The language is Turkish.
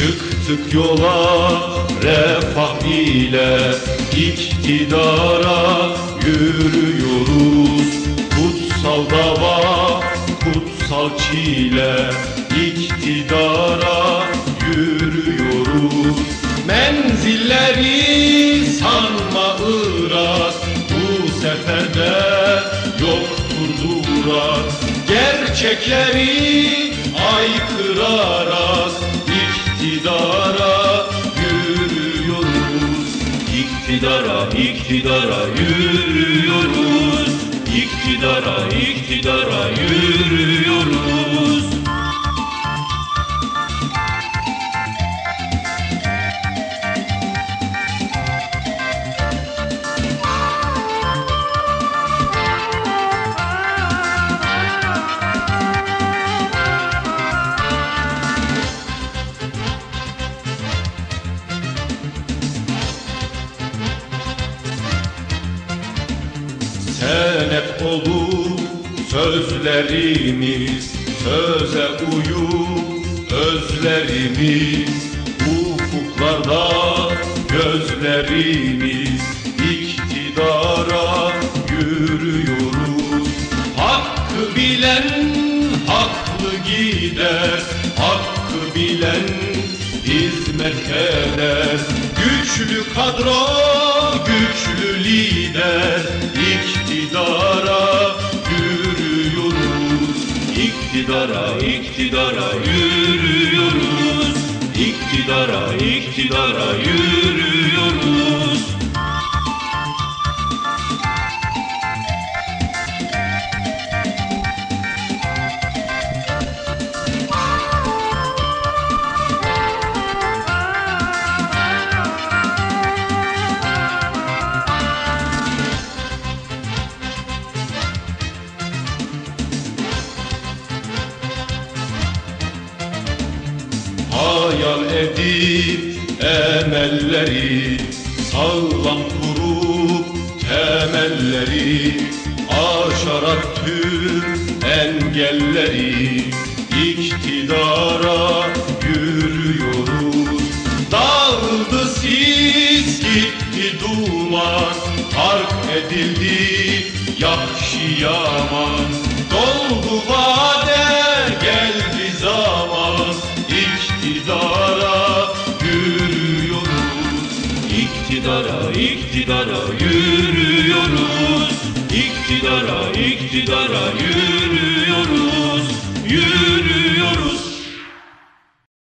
Çıktık yola refah ile iktidara yürüyoruz. Kutsal dava, kutsal çile iktidara yürüyoruz. Menzilleri sanma Irak bu seferde yoktur durak. Gerçekleri aykırarak iktidara yürüyoruz. İktidara, iktidara yürüyoruz. İktidara, iktidara yürüyoruz Senet olur sözlerimiz Söze uyup özlerimiz. Ufuklarda gözlerimiz iktidara yürüyoruz. Hakkı bilen haklı gider Hakkı bilen hizmet eder. Güçlü kadro, güçlü lider iktidara yürüyoruz. İktidara, iktidara yürüyoruz. İktidara, iktidara yürüyoruz Hayal edip emelleri Sağlam kurup temelleri Aşarak tüm engelleri iktidara yürüyoruz. Dağıldı sis gitti duman Hark edildi yakşı yaman. Doldu vade İktidara, iktidara yürüyoruz. İktidara, iktidara yürüyoruz. Yürüyoruz